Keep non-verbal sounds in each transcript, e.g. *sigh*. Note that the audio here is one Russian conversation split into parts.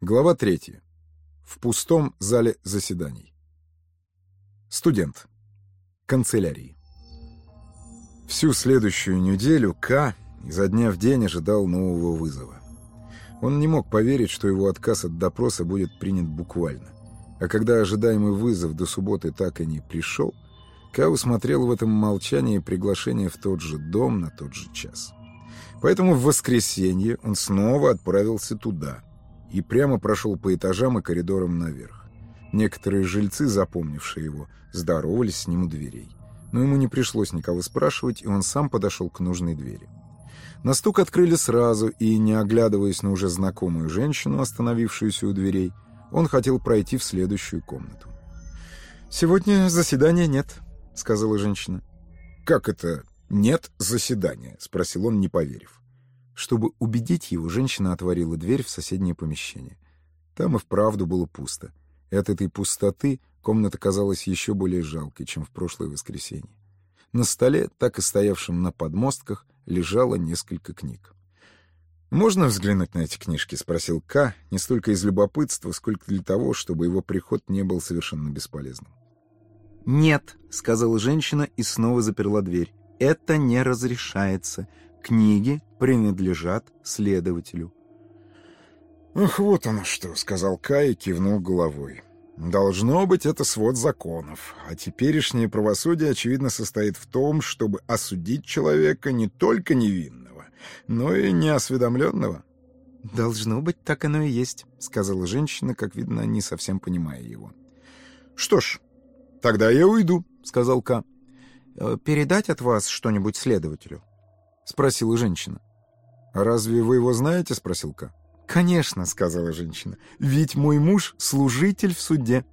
Глава третья. В пустом зале заседаний. Студент. Канцелярии. Всю следующую неделю К изо дня в день ожидал нового вызова. Он не мог поверить, что его отказ от допроса будет принят буквально. А когда ожидаемый вызов до субботы так и не пришел, К усмотрел в этом молчании приглашение в тот же дом на тот же час. Поэтому в воскресенье он снова отправился туда – и прямо прошел по этажам и коридорам наверх. Некоторые жильцы, запомнившие его, здоровались с ним у дверей. Но ему не пришлось никого спрашивать, и он сам подошел к нужной двери. На стук открыли сразу, и, не оглядываясь на уже знакомую женщину, остановившуюся у дверей, он хотел пройти в следующую комнату. «Сегодня заседания нет», — сказала женщина. «Как это «нет заседания»?» — спросил он, не поверив. Чтобы убедить его, женщина отворила дверь в соседнее помещение. Там и вправду было пусто. И от этой пустоты комната казалась еще более жалкой, чем в прошлое воскресенье. На столе, так и стоявшем на подмостках, лежало несколько книг. «Можно взглянуть на эти книжки?» — спросил К, не столько из любопытства, сколько для того, чтобы его приход не был совершенно бесполезным. «Нет», — сказала женщина и снова заперла дверь. «Это не разрешается. Книги принадлежат следователю. «Ах, вот оно что», — сказал Кай и кивнул головой. «Должно быть, это свод законов. А теперешнее правосудие, очевидно, состоит в том, чтобы осудить человека не только невинного, но и неосведомленного». «Должно быть, так оно и есть», — сказала женщина, как видно, не совсем понимая его. «Что ж, тогда я уйду», — сказал Ка. «Э, «Передать от вас что-нибудь следователю?» — спросила женщина. «А разве вы его знаете?» — спросил Ка. «Конечно», — сказала женщина. «Ведь мой муж — служитель в суде».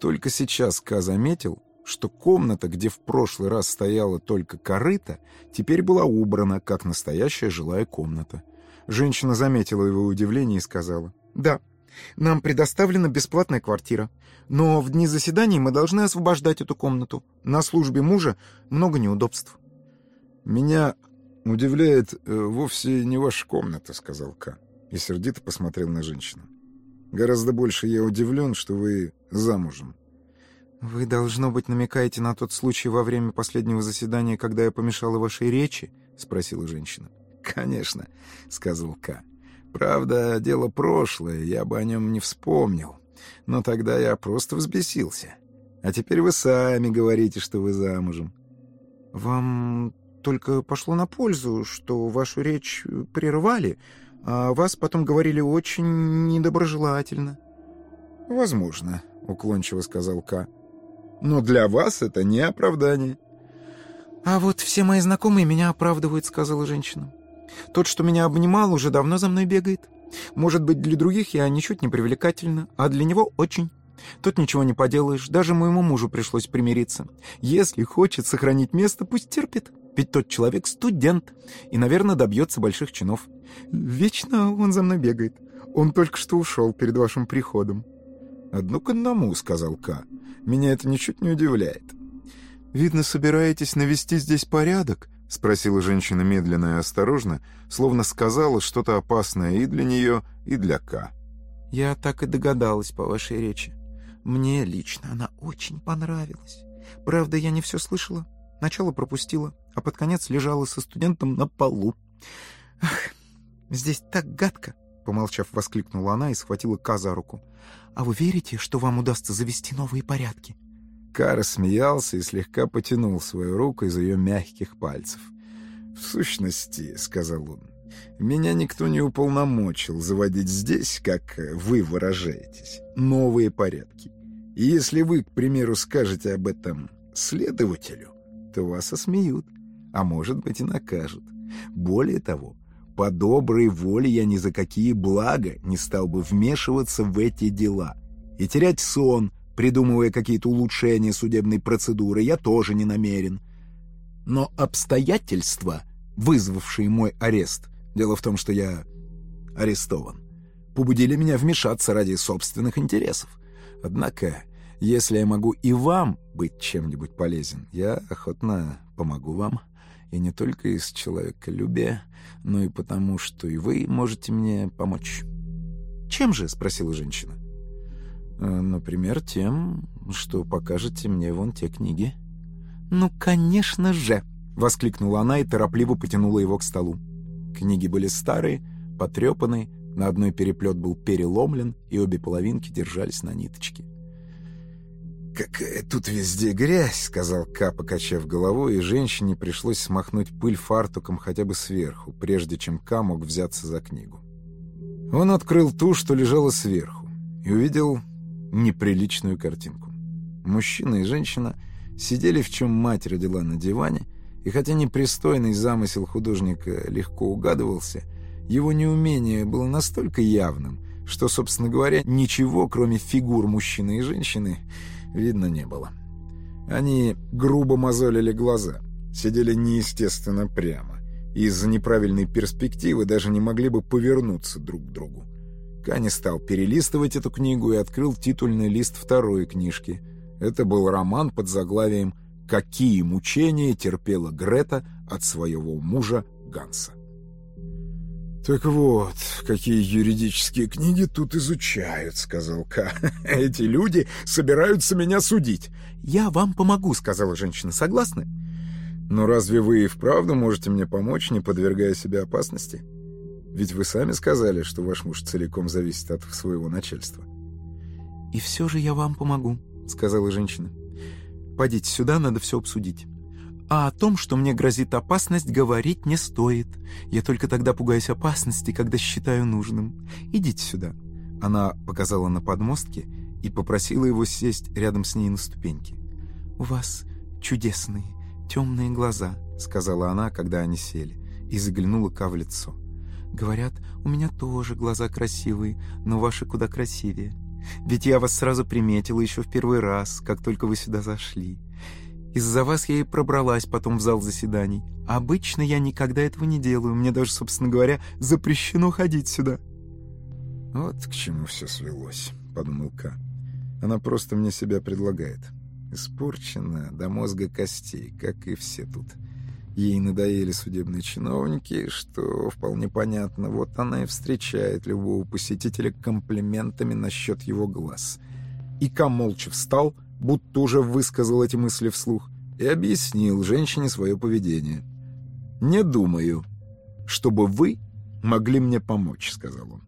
Только сейчас Ка заметил, что комната, где в прошлый раз стояла только корыта, теперь была убрана, как настоящая жилая комната. Женщина заметила его удивление и сказала. «Да, нам предоставлена бесплатная квартира. Но в дни заседаний мы должны освобождать эту комнату. На службе мужа много неудобств». «Меня удивляет э, вовсе не ваша комната», — сказал К. И сердито посмотрел на женщину. «Гораздо больше я удивлен, что вы замужем». «Вы, должно быть, намекаете на тот случай во время последнего заседания, когда я помешала вашей речи?» — спросила женщина. «Конечно», — сказал К. «Правда, дело прошлое, я бы о нем не вспомнил. Но тогда я просто взбесился. А теперь вы сами говорите, что вы замужем». «Вам только пошло на пользу, что вашу речь прервали, а вас потом говорили очень недоброжелательно». «Возможно», — уклончиво сказал К. «Но для вас это не оправдание». «А вот все мои знакомые меня оправдывают», — сказала женщина. «Тот, что меня обнимал, уже давно за мной бегает. Может быть, для других я ничуть не привлекательна, а для него очень». Тут ничего не поделаешь, даже моему мужу пришлось примириться. Если хочет сохранить место, пусть терпит. Ведь тот человек студент и, наверное, добьется больших чинов. Вечно он за мной бегает. Он только что ушел перед вашим приходом. «Одну к одному», — сказал К. «Меня это ничуть не удивляет». «Видно, собираетесь навести здесь порядок?» — спросила женщина медленно и осторожно, словно сказала что-то опасное и для нее, и для К. «Я так и догадалась по вашей речи. Мне лично она очень понравилась. Правда, я не все слышала. Начало пропустила, а под конец лежала со студентом на полу. «Ах, здесь так гадко!» — помолчав, воскликнула она и схватила Ка за руку. «А вы верите, что вам удастся завести новые порядки?» Ка рассмеялся и слегка потянул свою руку из ее мягких пальцев. «В сущности, — сказал он, — меня никто не уполномочил заводить здесь, как вы выражаетесь, новые порядки. И если вы, к примеру, скажете об этом следователю, то вас осмеют, а может быть и накажут. Более того, по доброй воле я ни за какие блага не стал бы вмешиваться в эти дела. И терять сон, придумывая какие-то улучшения судебной процедуры, я тоже не намерен. Но обстоятельства, вызвавшие мой арест, дело в том, что я арестован, побудили меня вмешаться ради собственных интересов. Однако если я могу и вам быть чем-нибудь полезен, я охотно помогу вам. И не только из человеколюбия, но и потому, что и вы можете мне помочь». «Чем же?» — спросила женщина. «Э, «Например, тем, что покажете мне вон те книги». «Ну, конечно же!» — воскликнула она и торопливо потянула его к столу. Книги были старые, потрепанные, на одной переплет был переломлен, и обе половинки держались на ниточке. «Какая тут везде грязь!» — сказал Ка, покачав головой, и женщине пришлось смахнуть пыль фартуком хотя бы сверху, прежде чем Ка мог взяться за книгу. Он открыл ту, что лежала сверху, и увидел неприличную картинку. Мужчина и женщина сидели, в чем мать родила на диване, и хотя непристойный замысел художника легко угадывался, его неумение было настолько явным, что, собственно говоря, ничего, кроме фигур мужчины и женщины, видно не было. Они грубо мозолили глаза, сидели неестественно прямо, из-за неправильной перспективы даже не могли бы повернуться друг к другу. Кани стал перелистывать эту книгу и открыл титульный лист второй книжки. Это был роман под заглавием «Какие мучения терпела Грета от своего мужа Ганса». «Так вот, какие юридические книги тут изучают», — сказал Ка. *laughs* «Эти люди собираются меня судить». «Я вам помогу», — сказала женщина. «Согласны?» «Но разве вы и вправду можете мне помочь, не подвергая себя опасности? Ведь вы сами сказали, что ваш муж целиком зависит от своего начальства». «И все же я вам помогу», — сказала женщина. «Пойдите сюда, надо все обсудить». А о том, что мне грозит опасность, говорить не стоит. Я только тогда пугаюсь опасности, когда считаю нужным. Идите сюда». Она показала на подмостке и попросила его сесть рядом с ней на ступеньки. «У вас чудесные темные глаза», — сказала она, когда они сели, и заглянула Ка в лицо. «Говорят, у меня тоже глаза красивые, но ваши куда красивее. Ведь я вас сразу приметила еще в первый раз, как только вы сюда зашли. Из-за вас я и пробралась потом в зал заседаний. Обычно я никогда этого не делаю. Мне даже, собственно говоря, запрещено ходить сюда». «Вот к чему все свелось», — подумал Ка. «Она просто мне себя предлагает. Испорчена до мозга костей, как и все тут. Ей надоели судебные чиновники, что вполне понятно. Вот она и встречает любого посетителя комплиментами насчет его глаз». И Ка молча встал, будто уже высказал эти мысли вслух, и объяснил женщине свое поведение. «Не думаю, чтобы вы могли мне помочь», — сказал он.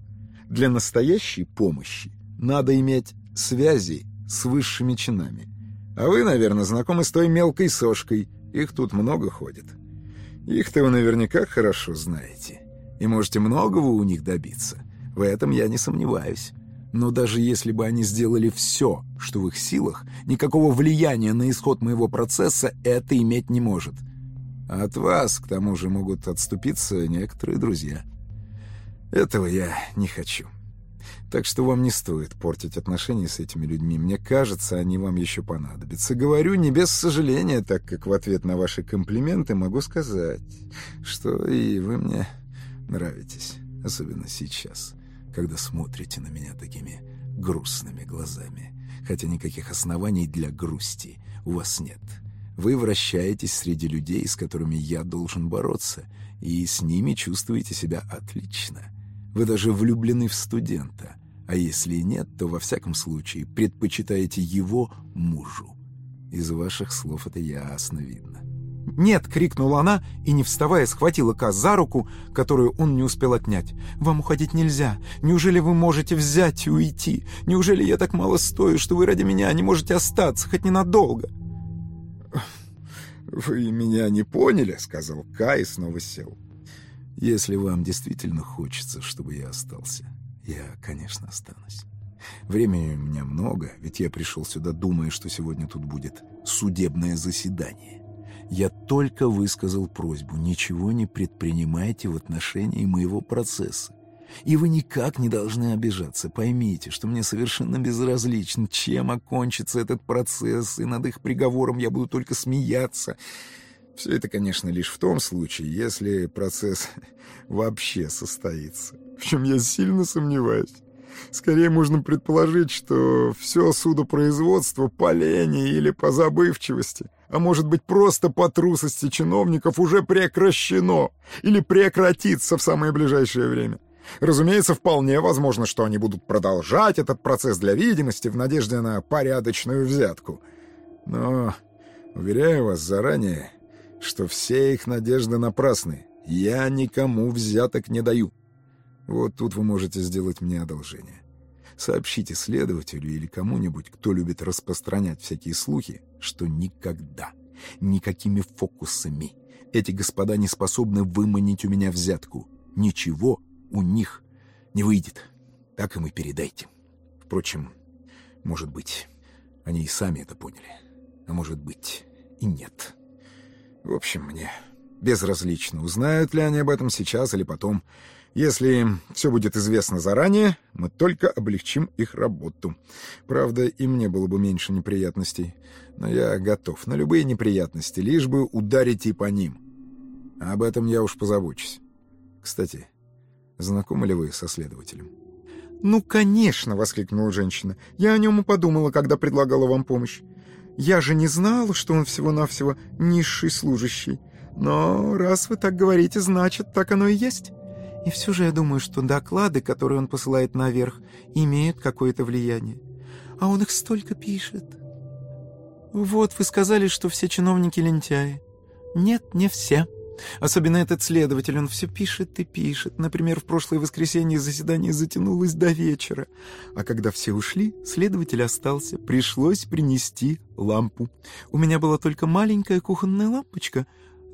«Для настоящей помощи надо иметь связи с высшими чинами. А вы, наверное, знакомы с той мелкой сошкой. Их тут много ходит. Их-то вы наверняка хорошо знаете. И можете многого у них добиться. В этом я не сомневаюсь. Но даже если бы они сделали все, что в их силах, никакого влияния на исход моего процесса это иметь не может. От вас, к тому же, могут отступиться некоторые друзья. Этого я не хочу. Так что вам не стоит портить отношения с этими людьми. Мне кажется, они вам еще понадобятся. Говорю не без сожаления, так как в ответ на ваши комплименты могу сказать, что и вы мне нравитесь, особенно сейчас когда смотрите на меня такими грустными глазами. Хотя никаких оснований для грусти у вас нет. Вы вращаетесь среди людей, с которыми я должен бороться, и с ними чувствуете себя отлично. Вы даже влюблены в студента, а если и нет, то во всяком случае предпочитаете его мужу. Из ваших слов это ясно видно. «Нет!» — крикнула она и, не вставая, схватила Ка за руку, которую он не успел отнять. «Вам уходить нельзя. Неужели вы можете взять и уйти? Неужели я так мало стою, что вы ради меня не можете остаться, хоть ненадолго?» «Вы меня не поняли?» — сказал Ка и снова сел. «Если вам действительно хочется, чтобы я остался, я, конечно, останусь. Времени у меня много, ведь я пришел сюда, думая, что сегодня тут будет судебное заседание». Я только высказал просьбу, ничего не предпринимайте в отношении моего процесса. И вы никак не должны обижаться. Поймите, что мне совершенно безразлично, чем окончится этот процесс, и над их приговором я буду только смеяться. Все это, конечно, лишь в том случае, если процесс *laughs* вообще состоится. В чем я сильно сомневаюсь. Скорее можно предположить, что все судопроизводство по лени или по забывчивости а может быть просто по трусости чиновников, уже прекращено или прекратится в самое ближайшее время. Разумеется, вполне возможно, что они будут продолжать этот процесс для видимости в надежде на порядочную взятку. Но, уверяю вас заранее, что все их надежды напрасны. Я никому взяток не даю. Вот тут вы можете сделать мне одолжение. Сообщите следователю или кому-нибудь, кто любит распространять всякие слухи, что никогда, никакими фокусами эти господа не способны выманить у меня взятку. Ничего у них не выйдет. Так им и передайте. Впрочем, может быть, они и сами это поняли. А может быть, и нет. В общем, мне безразлично, узнают ли они об этом сейчас или потом. Если все будет известно заранее, мы только облегчим их работу. Правда, и мне было бы меньше неприятностей. Но я готов на любые неприятности, лишь бы ударить и по ним. Об этом я уж позабочусь. Кстати, знакомы ли вы со следователем? «Ну, конечно!» — воскликнула женщина. «Я о нем и подумала, когда предлагала вам помощь. Я же не знала, что он всего-навсего низший служащий. Но раз вы так говорите, значит, так оно и есть. И все же я думаю, что доклады, которые он посылает наверх, имеют какое-то влияние. А он их столько пишет. Вот вы сказали, что все чиновники лентяи. Нет, не все. Особенно этот следователь, он все пишет и пишет. Например, в прошлое воскресенье заседание затянулось до вечера. А когда все ушли, следователь остался. Пришлось принести лампу. У меня была только маленькая кухонная лампочка,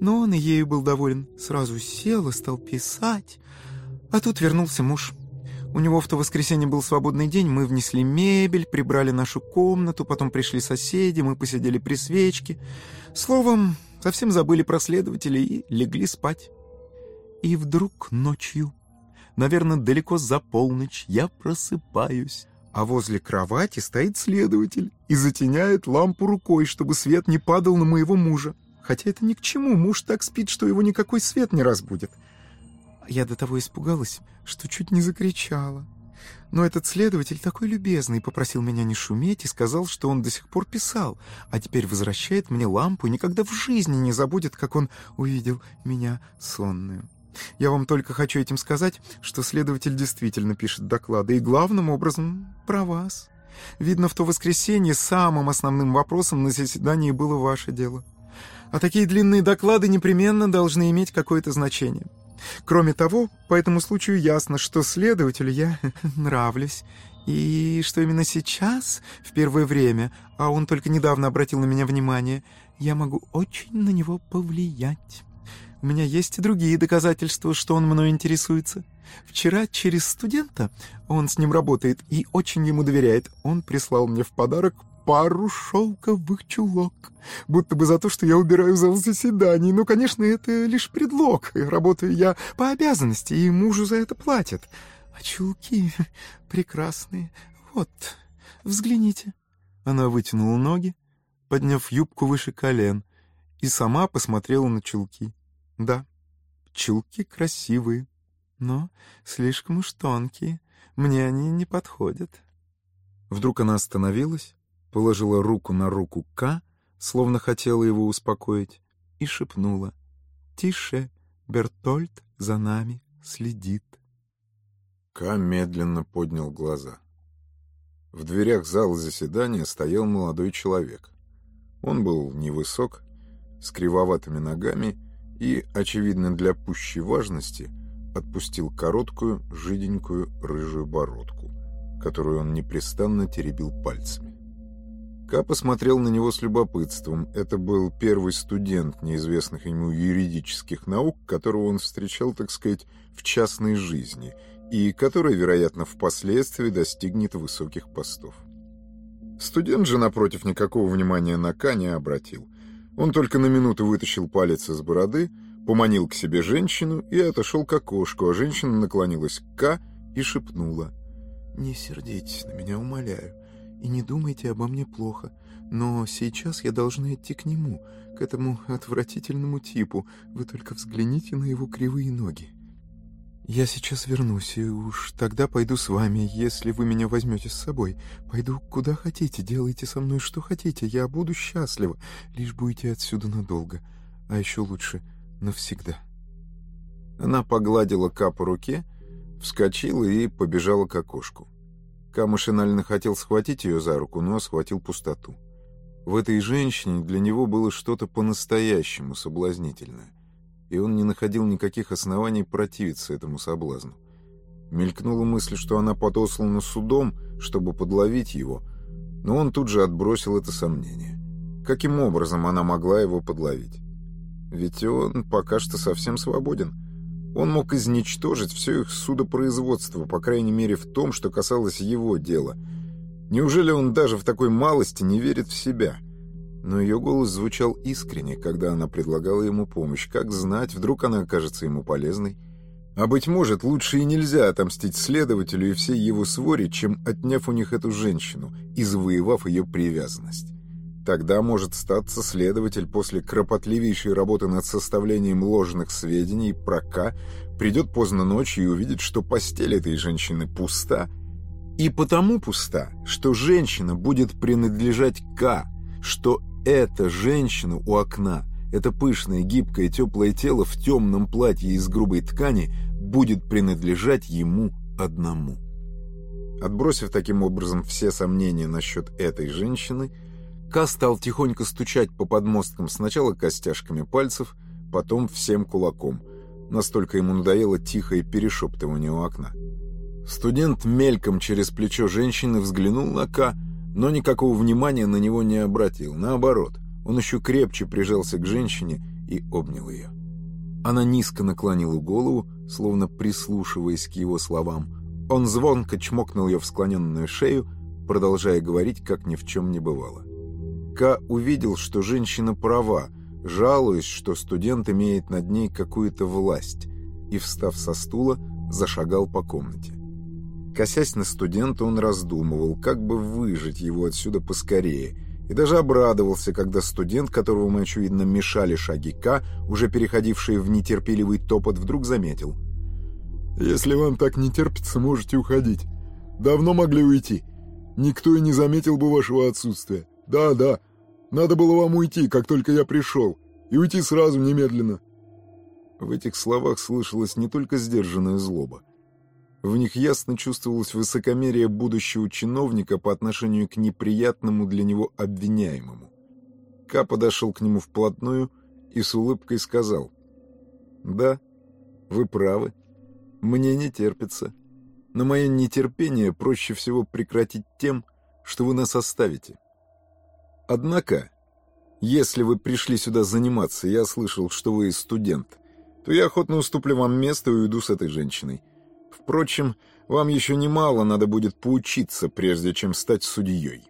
но он и ею был доволен. Сразу сел и стал писать. А тут вернулся муж. У него в то воскресенье был свободный день, мы внесли мебель, прибрали нашу комнату, потом пришли соседи, мы посидели при свечке. Словом, совсем забыли про следователей и легли спать. И вдруг ночью, наверное, далеко за полночь, я просыпаюсь, а возле кровати стоит следователь и затеняет лампу рукой, чтобы свет не падал на моего мужа. Хотя это ни к чему, муж так спит, что его никакой свет не разбудит. Я до того испугалась, что чуть не закричала. Но этот следователь такой любезный попросил меня не шуметь и сказал, что он до сих пор писал, а теперь возвращает мне лампу и никогда в жизни не забудет, как он увидел меня сонную. Я вам только хочу этим сказать, что следователь действительно пишет доклады, и главным образом про вас. Видно, в то воскресенье самым основным вопросом на заседании было ваше дело. А такие длинные доклады непременно должны иметь какое-то значение. Кроме того, по этому случаю ясно, что следователю я *laughs* нравлюсь, и что именно сейчас, в первое время, а он только недавно обратил на меня внимание, я могу очень на него повлиять. У меня есть и другие доказательства, что он мной интересуется. Вчера через студента, он с ним работает и очень ему доверяет, он прислал мне в подарок пару шелковых чулок. Будто бы за то, что я убираю зал заседаний. Но, конечно, это лишь предлог. Работаю я по обязанности, и мужу за это платят. А чулки прекрасные. Вот, взгляните. Она вытянула ноги, подняв юбку выше колен, и сама посмотрела на чулки. Да, чулки красивые, но слишком уж тонкие. Мне они не подходят. Вдруг она остановилась, положила руку на руку К, словно хотела его успокоить, и шепнула «Тише, Бертольд за нами следит». К медленно поднял глаза. В дверях зала заседания стоял молодой человек. Он был невысок, с кривоватыми ногами и, очевидно для пущей важности, отпустил короткую, жиденькую рыжую бородку, которую он непрестанно теребил пальцами. Ка посмотрел на него с любопытством. Это был первый студент неизвестных ему юридических наук, которого он встречал, так сказать, в частной жизни, и который, вероятно, впоследствии достигнет высоких постов. Студент же, напротив, никакого внимания на Ка не обратил. Он только на минуту вытащил палец из бороды, поманил к себе женщину и отошел к окошку, а женщина наклонилась к Ка и шепнула. «Не сердитесь на меня, умоляю и не думайте обо мне плохо. Но сейчас я должна идти к нему, к этому отвратительному типу. Вы только взгляните на его кривые ноги. Я сейчас вернусь, и уж тогда пойду с вами, если вы меня возьмете с собой. Пойду куда хотите, делайте со мной что хотите, я буду счастлива, лишь уйти отсюда надолго, а еще лучше навсегда». Она погладила Ка по руке, вскочила и побежала к окошку. Ка машинально хотел схватить ее за руку, но схватил пустоту. В этой женщине для него было что-то по-настоящему соблазнительное, и он не находил никаких оснований противиться этому соблазну. Мелькнула мысль, что она подослана судом, чтобы подловить его, но он тут же отбросил это сомнение. Каким образом она могла его подловить? Ведь он пока что совсем свободен. Он мог изничтожить все их судопроизводство, по крайней мере в том, что касалось его дела. Неужели он даже в такой малости не верит в себя? Но ее голос звучал искренне, когда она предлагала ему помощь. Как знать, вдруг она окажется ему полезной? А быть может, лучше и нельзя отомстить следователю и всей его своре, чем отняв у них эту женщину и завоевав ее привязанность. Тогда может статься следователь после кропотливейшей работы над составлением ложных сведений про К придет поздно ночью и увидит, что постель этой женщины пуста. И потому пуста, что женщина будет принадлежать К, что эта женщина у окна, это пышное, гибкое, теплое тело в темном платье из грубой ткани будет принадлежать ему одному. Отбросив таким образом все сомнения насчет этой женщины, Ка стал тихонько стучать по подмосткам сначала костяшками пальцев, потом всем кулаком. Настолько ему надоело тихое перешептывание у окна. Студент мельком через плечо женщины взглянул на Ка, но никакого внимания на него не обратил. Наоборот, он еще крепче прижался к женщине и обнял ее. Она низко наклонила голову, словно прислушиваясь к его словам. Он звонко чмокнул ее в склоненную шею, продолжая говорить, как ни в чем не бывало. Ка увидел, что женщина права, жалуясь, что студент имеет над ней какую-то власть, и, встав со стула, зашагал по комнате. Косясь на студента, он раздумывал, как бы выжить его отсюда поскорее, и даже обрадовался, когда студент, которому, очевидно, мешали шаги К, уже переходившие в нетерпеливый топот, вдруг заметил. «Если вам так не терпится, можете уходить. Давно могли уйти. Никто и не заметил бы вашего отсутствия. «Да, да. Надо было вам уйти, как только я пришел. И уйти сразу, немедленно». В этих словах слышалась не только сдержанная злоба. В них ясно чувствовалось высокомерие будущего чиновника по отношению к неприятному для него обвиняемому. Ка подошел к нему вплотную и с улыбкой сказал. «Да, вы правы. Мне не терпится. Но мое нетерпение проще всего прекратить тем, что вы нас оставите. Однако, если вы пришли сюда заниматься, я слышал, что вы студент, то я охотно уступлю вам место и уйду с этой женщиной. Впрочем, вам еще немало надо будет поучиться, прежде чем стать судьей.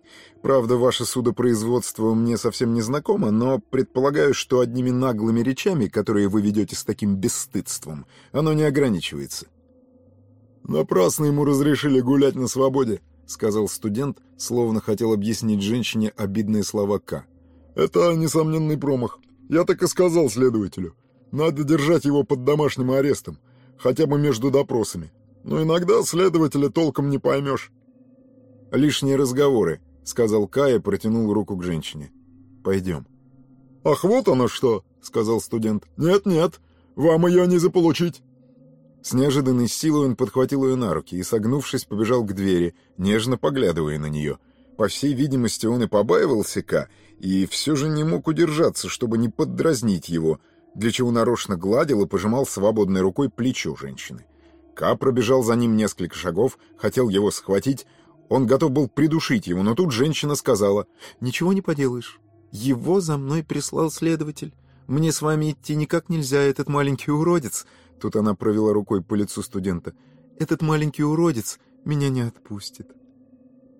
Правда, ваше судопроизводство мне совсем не знакомо, но предполагаю, что одними наглыми речами, которые вы ведете с таким бесстыдством, оно не ограничивается. Напрасно ему разрешили гулять на свободе, — сказал студент, словно хотел объяснить женщине обидные слова К. «Это несомненный промах. Я так и сказал следователю. Надо держать его под домашним арестом, хотя бы между допросами. Но иногда следователя толком не поймешь». «Лишние разговоры», — сказал Кая и протянул руку к женщине. «Пойдем». «Ах, вот оно что!» — сказал студент. «Нет-нет, вам ее не заполучить». С неожиданной силой он подхватил ее на руки и, согнувшись, побежал к двери, нежно поглядывая на нее. По всей видимости, он и побаивался Ка, и все же не мог удержаться, чтобы не поддразнить его, для чего нарочно гладил и пожимал свободной рукой плечо женщины. Ка пробежал за ним несколько шагов, хотел его схватить, он готов был придушить его, но тут женщина сказала, «Ничего не поделаешь, его за мной прислал следователь. Мне с вами идти никак нельзя, этот маленький уродец Тут она провела рукой по лицу студента. «Этот маленький уродец меня не отпустит».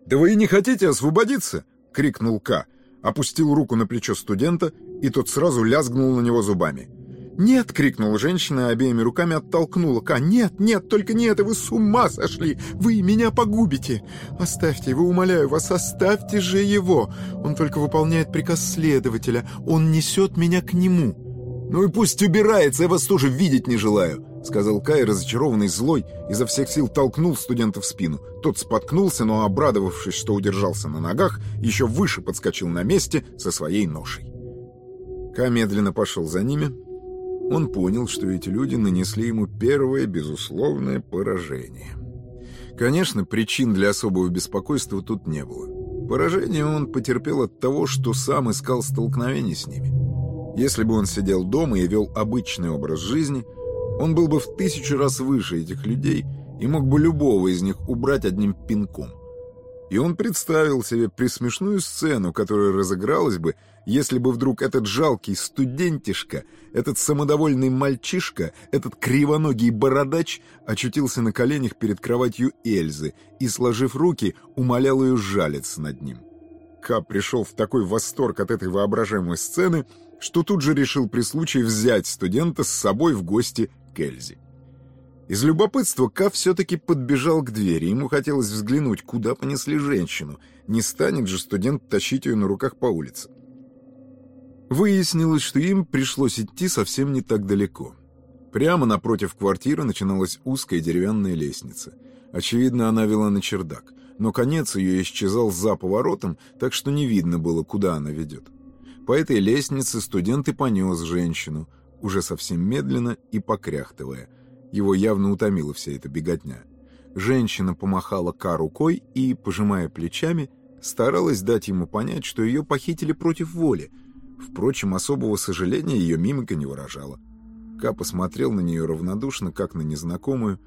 «Да вы и не хотите освободиться!» — крикнул К. Опустил руку на плечо студента, и тот сразу лязгнул на него зубами. «Нет!» — крикнула женщина обеими руками оттолкнула Ка. «Нет, нет, только не это! Вы с ума сошли! Вы меня погубите! Оставьте его, умоляю вас, оставьте же его! Он только выполняет приказ следователя. Он несет меня к нему!» «Ну и пусть убирается, я вас тоже видеть не желаю», — сказал Кай, разочарованный, злой, изо всех сил толкнул студента в спину. Тот споткнулся, но, обрадовавшись, что удержался на ногах, еще выше подскочил на месте со своей ношей. Ка медленно пошел за ними. Он понял, что эти люди нанесли ему первое безусловное поражение. Конечно, причин для особого беспокойства тут не было. Поражение он потерпел от того, что сам искал столкновений с ними. Если бы он сидел дома и вел обычный образ жизни, он был бы в тысячу раз выше этих людей и мог бы любого из них убрать одним пинком. И он представил себе присмешную сцену, которая разыгралась бы, если бы вдруг этот жалкий студентишка, этот самодовольный мальчишка, этот кривоногий бородач очутился на коленях перед кроватью Эльзы и, сложив руки, умолял ее жалиться над ним. Ка пришел в такой восторг от этой воображаемой сцены, что тут же решил при случае взять студента с собой в гости к Эльзе. Из любопытства Ка все-таки подбежал к двери. Ему хотелось взглянуть, куда понесли женщину. Не станет же студент тащить ее на руках по улице. Выяснилось, что им пришлось идти совсем не так далеко. Прямо напротив квартиры начиналась узкая деревянная лестница. Очевидно, она вела на чердак, но конец ее исчезал за поворотом, так что не видно было, куда она ведет. По этой лестнице студент и понес женщину, уже совсем медленно и покряхтывая – его явно утомила вся эта беготня. Женщина помахала Ка рукой и, пожимая плечами, старалась дать ему понять, что ее похитили против воли. Впрочем, особого сожаления ее мимика не выражала. Ка посмотрел на нее равнодушно, как на незнакомую.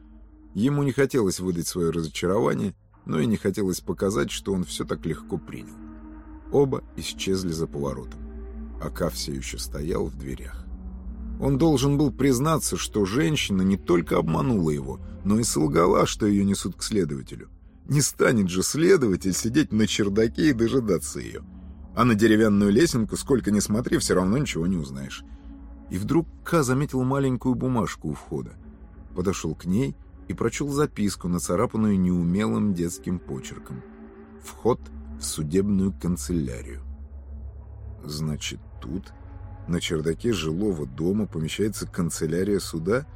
Ему не хотелось выдать свое разочарование, но и не хотелось показать, что он все так легко принял. Оба исчезли за поворотом, а Ка все еще стоял в дверях. Он должен был признаться, что женщина не только обманула его, но и солгала, что ее несут к следователю. Не станет же следователь сидеть на чердаке и дожидаться ее. А на деревянную лесенку, сколько ни смотри, все равно ничего не узнаешь. И вдруг Ка заметил маленькую бумажку у входа. Подошел к ней и прочел записку, нацарапанную неумелым детским почерком. «Вход в судебную канцелярию». «Значит, тут...» На чердаке жилого дома помещается канцелярия суда?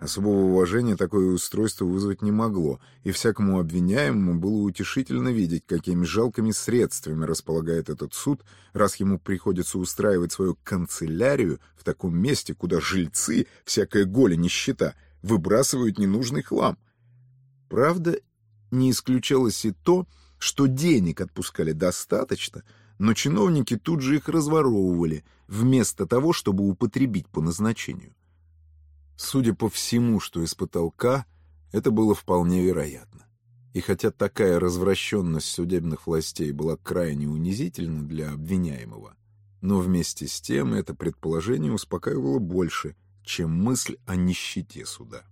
Особого уважения такое устройство вызвать не могло, и всякому обвиняемому было утешительно видеть, какими жалкими средствами располагает этот суд, раз ему приходится устраивать свою канцелярию в таком месте, куда жильцы, всякая голя нищета, выбрасывают ненужный хлам. Правда, не исключалось и то, что денег отпускали достаточно — но чиновники тут же их разворовывали, вместо того, чтобы употребить по назначению. Судя по всему, что испытал К, это было вполне вероятно. И хотя такая развращенность судебных властей была крайне унизительна для обвиняемого, но вместе с тем это предположение успокаивало больше, чем мысль о нищете суда.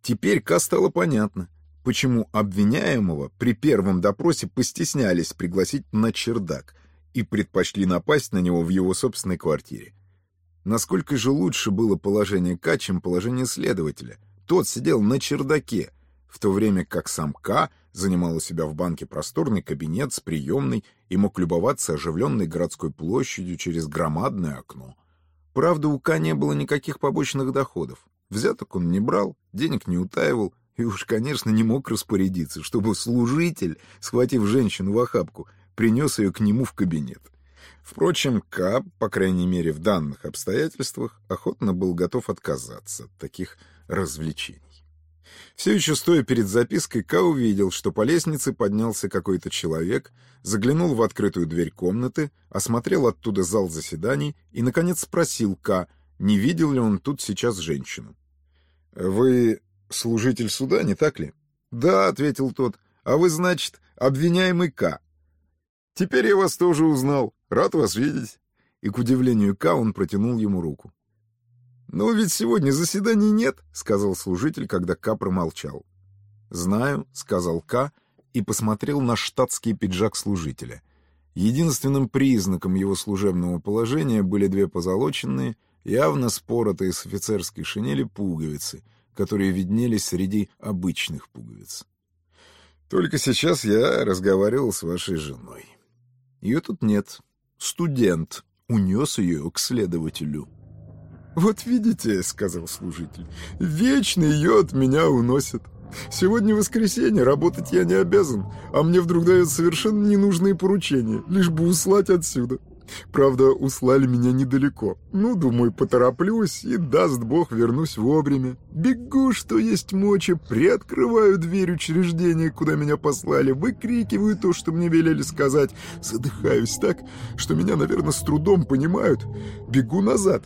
Теперь Ка стало понятно, почему обвиняемого при первом допросе постеснялись пригласить на чердак, и предпочли напасть на него в его собственной квартире. Насколько же лучше было положение К, чем положение следователя? Тот сидел на чердаке, в то время как сам К занимал у себя в банке просторный кабинет с приемной и мог любоваться оживленной городской площадью через громадное окно. Правда, у К не было никаких побочных доходов. Взяток он не брал, денег не утаивал, и уж, конечно, не мог распорядиться, чтобы служитель, схватив женщину в охапку, принес ее к нему в кабинет. Впрочем, К, по крайней мере в данных обстоятельствах, охотно был готов отказаться от таких развлечений. Все еще стоя перед запиской, Ка увидел, что по лестнице поднялся какой-то человек, заглянул в открытую дверь комнаты, осмотрел оттуда зал заседаний и, наконец, спросил Ка, не видел ли он тут сейчас женщину. «Вы служитель суда, не так ли?» «Да», — ответил тот. «А вы, значит, обвиняемый К. Теперь я вас тоже узнал. Рад вас видеть. И к удивлению Ка он протянул ему руку. «Но ведь сегодня заседаний нет», — сказал служитель, когда Ка промолчал. «Знаю», — сказал Ка и посмотрел на штатский пиджак служителя. Единственным признаком его служебного положения были две позолоченные, явно споротые с офицерской шинели пуговицы, которые виднелись среди обычных пуговиц. «Только сейчас я разговаривал с вашей женой». Ее тут нет. Студент унес ее к следователю. «Вот видите», — сказал служитель, — «вечно ее от меня уносят. Сегодня воскресенье, работать я не обязан, а мне вдруг дают совершенно ненужные поручения, лишь бы услать отсюда. Правда, услали меня недалеко. Ну, думаю, потороплюсь, и, даст бог, вернусь вовремя. Бегу, что есть мочи, приоткрываю дверь учреждения, куда меня послали, выкрикиваю то, что мне велели сказать, задыхаюсь так, что меня, наверное, с трудом понимают. Бегу назад.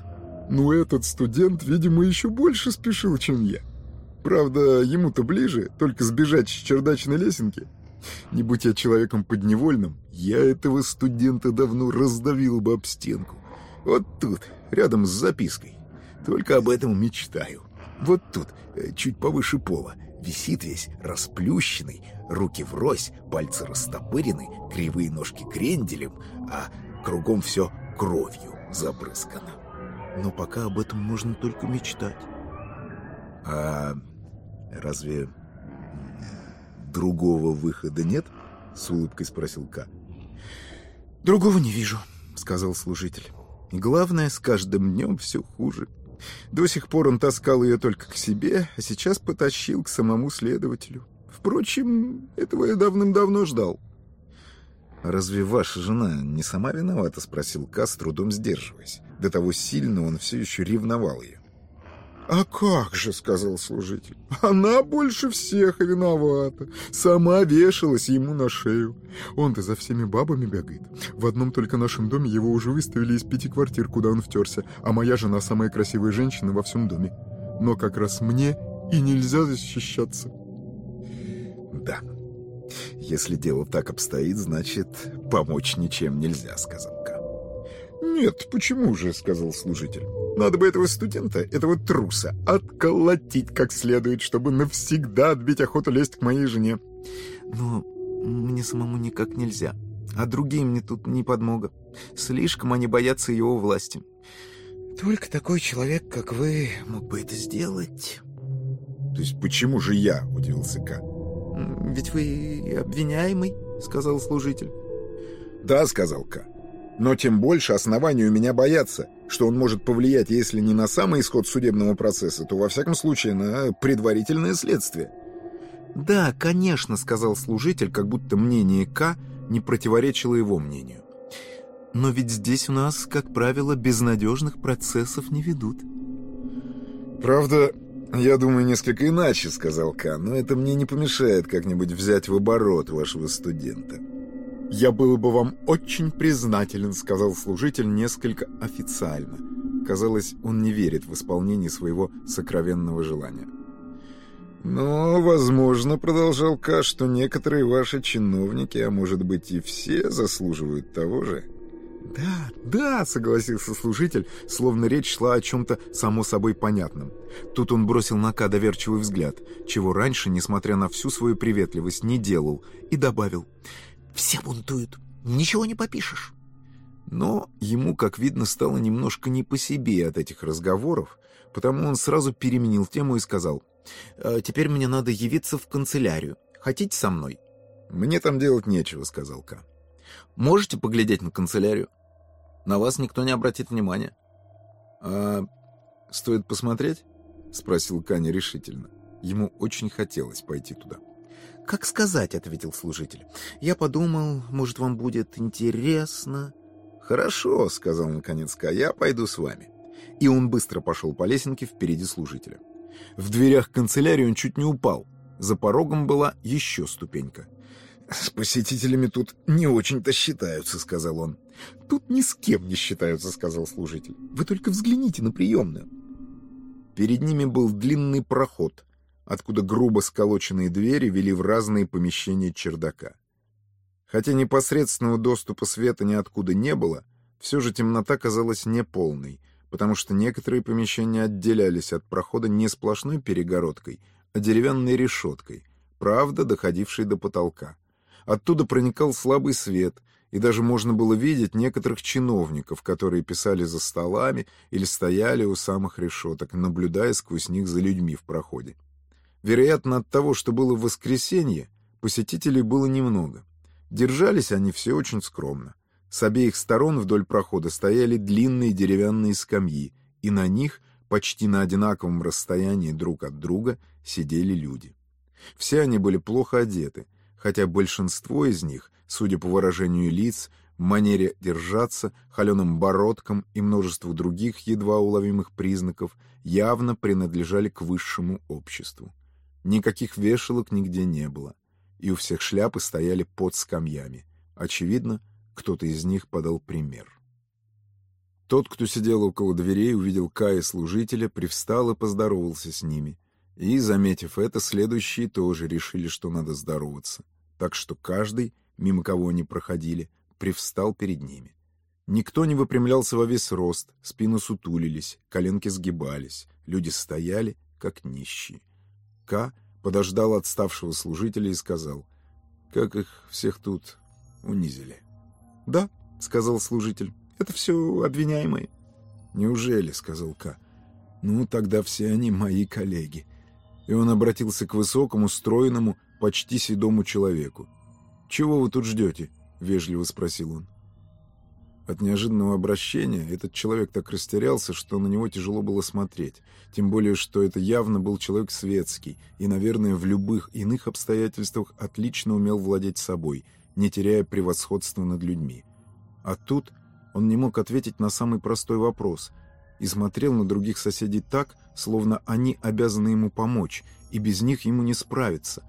Ну, этот студент, видимо, еще больше спешил, чем я. Правда, ему-то ближе, только сбежать с чердачной лесенки. Не будь я человеком подневольным, я этого студента давно раздавил бы об стенку. Вот тут, рядом с запиской. Только об этом мечтаю. Вот тут, э, чуть повыше пола, висит весь расплющенный, руки врозь, пальцы растопырены, кривые ножки кренделем, а кругом все кровью забрызгано. Но пока об этом можно только мечтать. А разве другого выхода нет? С улыбкой спросил Ка. Другого не вижу, сказал служитель. Главное, с каждым днем все хуже. До сих пор он таскал ее только к себе, а сейчас потащил к самому следователю. Впрочем, этого я давным-давно ждал. «Разве ваша жена не сама виновата?» — спросил Ка, с трудом сдерживаясь. До того сильно он все еще ревновал ее. «А как же», — сказал служитель, — «она больше всех виновата. Сама вешалась ему на шею. Он-то за всеми бабами бегает. В одном только нашем доме его уже выставили из пяти квартир, куда он втерся, а моя жена самая красивая женщина во всем доме. Но как раз мне и нельзя защищаться». «Да, если дело так обстоит, значит, помочь ничем нельзя», — сказал Ка. «Нет, почему же?» — сказал служитель. Надо бы этого студента, этого труса, отколотить как следует, чтобы навсегда отбить охоту лезть к моей жене. Но мне самому никак нельзя. А другие мне тут не подмога. Слишком они боятся его власти. Только такой человек, как вы, мог бы это сделать. То есть почему же я, удивился Ка? Ведь вы обвиняемый, сказал служитель. Да, сказал Ка. Но тем больше оснований у меня бояться, что он может повлиять, если не на самый исход судебного процесса, то во всяком случае на предварительное следствие. «Да, конечно», — сказал служитель, как будто мнение К не противоречило его мнению. «Но ведь здесь у нас, как правило, безнадежных процессов не ведут». «Правда, я думаю несколько иначе», — сказал К, «но это мне не помешает как-нибудь взять в оборот вашего студента». «Я был бы вам очень признателен», — сказал служитель несколько официально. Казалось, он не верит в исполнение своего сокровенного желания. «Но, возможно, — продолжал Ка, — что некоторые ваши чиновники, а может быть и все, заслуживают того же». «Да, да», — согласился служитель, словно речь шла о чем-то само собой понятном. Тут он бросил на Ка доверчивый взгляд, чего раньше, несмотря на всю свою приветливость, не делал, и добавил — все бунтуют. Ничего не попишешь. Но ему, как видно, стало немножко не по себе от этих разговоров, потому он сразу переменил тему и сказал, «Э, «Теперь мне надо явиться в канцелярию. Хотите со мной?» «Мне там делать нечего», — сказал Ка. «Можете поглядеть на канцелярию? На вас никто не обратит внимания». «А стоит посмотреть?» — спросил Ка нерешительно. Ему очень хотелось пойти туда. «Как сказать?» — ответил служитель. «Я подумал, может, вам будет интересно». «Хорошо», — сказал наконец Ка, — «я пойду с вами». И он быстро пошел по лесенке впереди служителя. В дверях канцелярии он чуть не упал. За порогом была еще ступенька. «С посетителями тут не очень-то считаются», — сказал он. «Тут ни с кем не считаются», — сказал служитель. «Вы только взгляните на приемную». Перед ними был длинный проход, откуда грубо сколоченные двери вели в разные помещения чердака. Хотя непосредственного доступа света ниоткуда не было, все же темнота казалась неполной, потому что некоторые помещения отделялись от прохода не сплошной перегородкой, а деревянной решеткой, правда, доходившей до потолка. Оттуда проникал слабый свет, и даже можно было видеть некоторых чиновников, которые писали за столами или стояли у самых решеток, наблюдая сквозь них за людьми в проходе. Вероятно, от того, что было в воскресенье, посетителей было немного. Держались они все очень скромно. С обеих сторон вдоль прохода стояли длинные деревянные скамьи, и на них, почти на одинаковом расстоянии друг от друга, сидели люди. Все они были плохо одеты, хотя большинство из них, судя по выражению лиц, манере держаться, холеным бородкам и множеству других едва уловимых признаков явно принадлежали к высшему обществу. Никаких вешалок нигде не было, и у всех шляпы стояли под скамьями. Очевидно, кто-то из них подал пример. Тот, кто сидел около дверей, увидел Кая служителя, привстал и поздоровался с ними. И, заметив это, следующие тоже решили, что надо здороваться. Так что каждый, мимо кого они проходили, привстал перед ними. Никто не выпрямлялся во весь рост, спины сутулились, коленки сгибались, люди стояли, как нищие. К подождал отставшего служителя и сказал, «Как их всех тут унизили?» «Да», — сказал служитель, — «это все обвиняемые». «Неужели?» — сказал К. «Ну, тогда все они мои коллеги». И он обратился к высокому, стройному, почти седому человеку. «Чего вы тут ждете?» — вежливо спросил он. От неожиданного обращения этот человек так растерялся, что на него тяжело было смотреть, тем более, что это явно был человек светский и, наверное, в любых иных обстоятельствах отлично умел владеть собой, не теряя превосходства над людьми. А тут он не мог ответить на самый простой вопрос и смотрел на других соседей так, словно они обязаны ему помочь, и без них ему не справиться.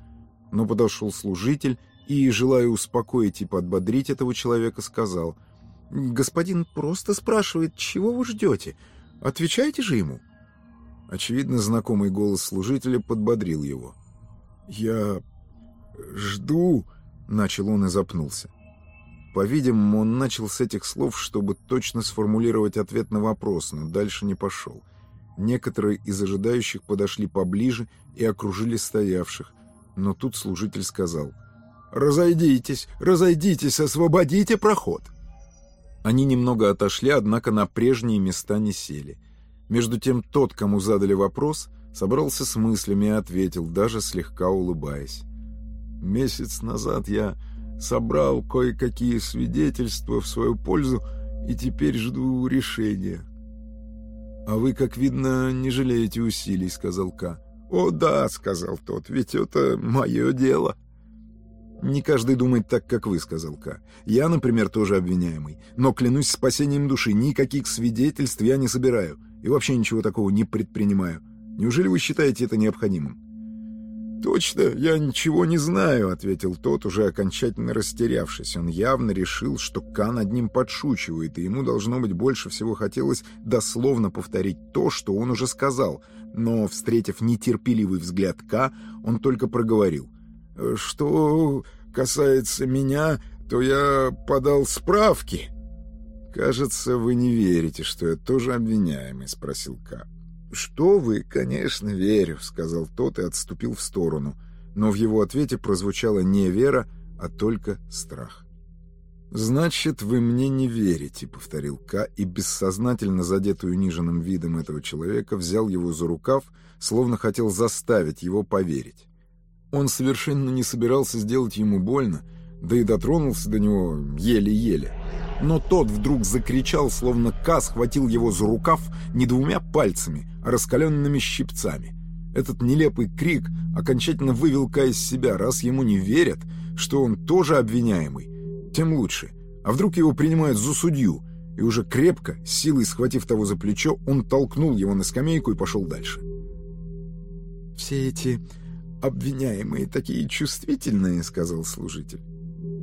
Но подошел служитель и, желая успокоить и подбодрить этого человека, сказал, «Господин просто спрашивает, чего вы ждете? Отвечайте же ему». Очевидно, знакомый голос служителя подбодрил его. «Я жду...» — начал он и запнулся. По-видимому, он начал с этих слов, чтобы точно сформулировать ответ на вопрос, но дальше не пошел. Некоторые из ожидающих подошли поближе и окружили стоявших, но тут служитель сказал — «Разойдитесь, разойдитесь, освободите проход!» Они немного отошли, однако на прежние места не сели. Между тем тот, кому задали вопрос, собрался с мыслями и ответил, даже слегка улыбаясь. «Месяц назад я собрал кое-какие свидетельства в свою пользу и теперь жду решения». «А вы, как видно, не жалеете усилий», — сказал Ка. «О да», — сказал тот, — «ведь это мое дело». «Не каждый думает так, как вы», — сказал К. «Я, например, тоже обвиняемый. Но, клянусь спасением души, никаких свидетельств я не собираю. И вообще ничего такого не предпринимаю. Неужели вы считаете это необходимым?» «Точно, я ничего не знаю», — ответил тот, уже окончательно растерявшись. Он явно решил, что К над ним подшучивает, и ему, должно быть, больше всего хотелось дословно повторить то, что он уже сказал. Но, встретив нетерпеливый взгляд К, он только проговорил — что касается меня, то я подал справки. Кажется, вы не верите, что я тоже обвиняемый, спросил К. Что вы, конечно, верю, сказал тот и отступил в сторону, но в его ответе прозвучала не вера, а только страх. «Значит, вы мне не верите», — повторил К, и бессознательно задетый униженным видом этого человека взял его за рукав, словно хотел заставить его поверить. Он совершенно не собирался сделать ему больно, да и дотронулся до него еле-еле. Но тот вдруг закричал, словно Ка схватил его за рукав не двумя пальцами, а раскаленными щипцами. Этот нелепый крик окончательно вывел Ка из себя, раз ему не верят, что он тоже обвиняемый. Тем лучше. А вдруг его принимают за судью? И уже крепко, силой схватив того за плечо, он толкнул его на скамейку и пошел дальше. «Все эти обвиняемые такие чувствительные», — сказал служитель.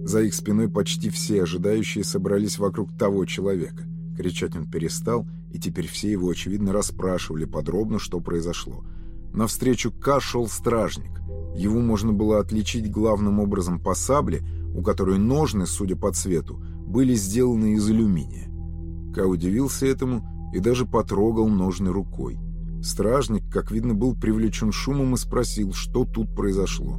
За их спиной почти все ожидающие собрались вокруг того человека. Кричать он перестал, и теперь все его, очевидно, расспрашивали подробно, что произошло. Навстречу Ка шел стражник. Его можно было отличить главным образом по сабле, у которой ножны, судя по цвету, были сделаны из алюминия. Ка удивился этому и даже потрогал ножны рукой. Стражник, как видно, был привлечен шумом и спросил, что тут произошло.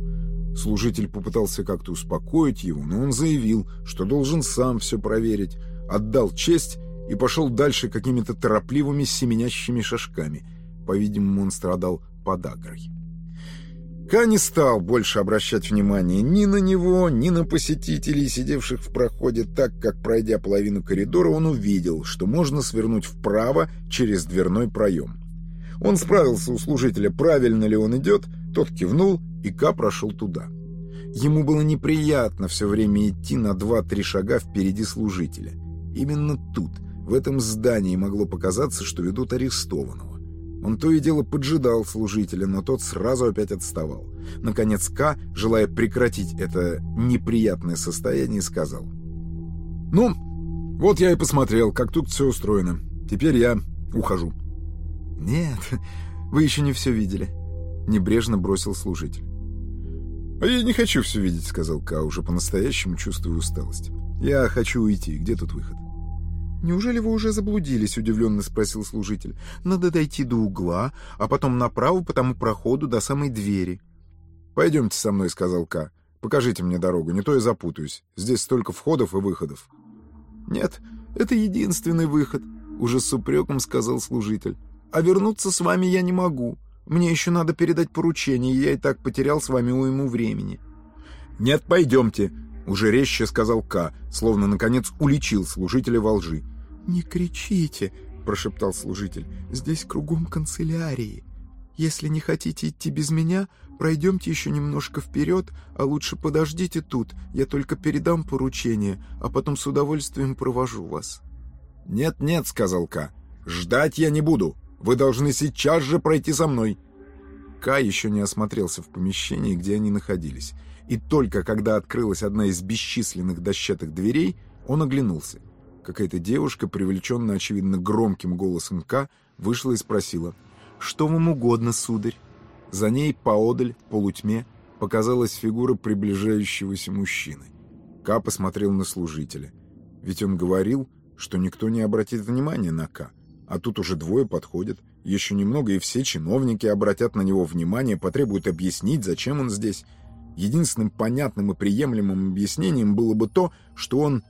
Служитель попытался как-то успокоить его, но он заявил, что должен сам все проверить, отдал честь и пошел дальше какими-то торопливыми семенящими шажками. По-видимому, он страдал подагрой. Ка не стал больше обращать внимание ни на него, ни на посетителей, сидевших в проходе, так как, пройдя половину коридора, он увидел, что можно свернуть вправо через дверной проем. Он справился у служителя, правильно ли он идет, тот кивнул, и Ка прошел туда. Ему было неприятно все время идти на два-три шага впереди служителя. Именно тут, в этом здании, могло показаться, что ведут арестованного. Он то и дело поджидал служителя, но тот сразу опять отставал. Наконец К, желая прекратить это неприятное состояние, сказал. «Ну, вот я и посмотрел, как тут все устроено. Теперь я ухожу». «Нет, *laughs* вы еще не все видели», — небрежно бросил служитель. «А я не хочу все видеть», — сказал Ка, уже по-настоящему чувствуя усталость. «Я хочу уйти. Где тут выход?» «Неужели вы уже заблудились?» — удивленно спросил служитель. «Надо дойти до угла, а потом направо по тому проходу до самой двери». «Пойдемте со мной», — сказал Ка. «Покажите мне дорогу, не то я запутаюсь. Здесь столько входов и выходов». «Нет, это единственный выход», — уже с упреком сказал служитель. «А вернуться с вами я не могу. Мне еще надо передать поручение, и я и так потерял с вами уйму времени». «Нет, пойдемте», — уже резче сказал К, словно, наконец, уличил служителя во лжи. «Не кричите», — прошептал служитель. «Здесь кругом канцелярии. Если не хотите идти без меня, пройдемте еще немножко вперед, а лучше подождите тут. Я только передам поручение, а потом с удовольствием провожу вас». «Нет-нет», — сказал К, — «ждать я не буду. Вы должны сейчас же пройти со мной». Ка еще не осмотрелся в помещении, где они находились. И только когда открылась одна из бесчисленных дощатых дверей, он оглянулся. Какая-то девушка, привлеченная, очевидно, громким голосом К, вышла и спросила. «Что вам угодно, сударь?» За ней, поодаль, в полутьме, показалась фигура приближающегося мужчины. К посмотрел на служителя. Ведь он говорил, что никто не обратит внимания на К. А тут уже двое подходят. Еще немного, и все чиновники обратят на него внимание, потребуют объяснить, зачем он здесь. Единственным понятным и приемлемым объяснением было бы то, что он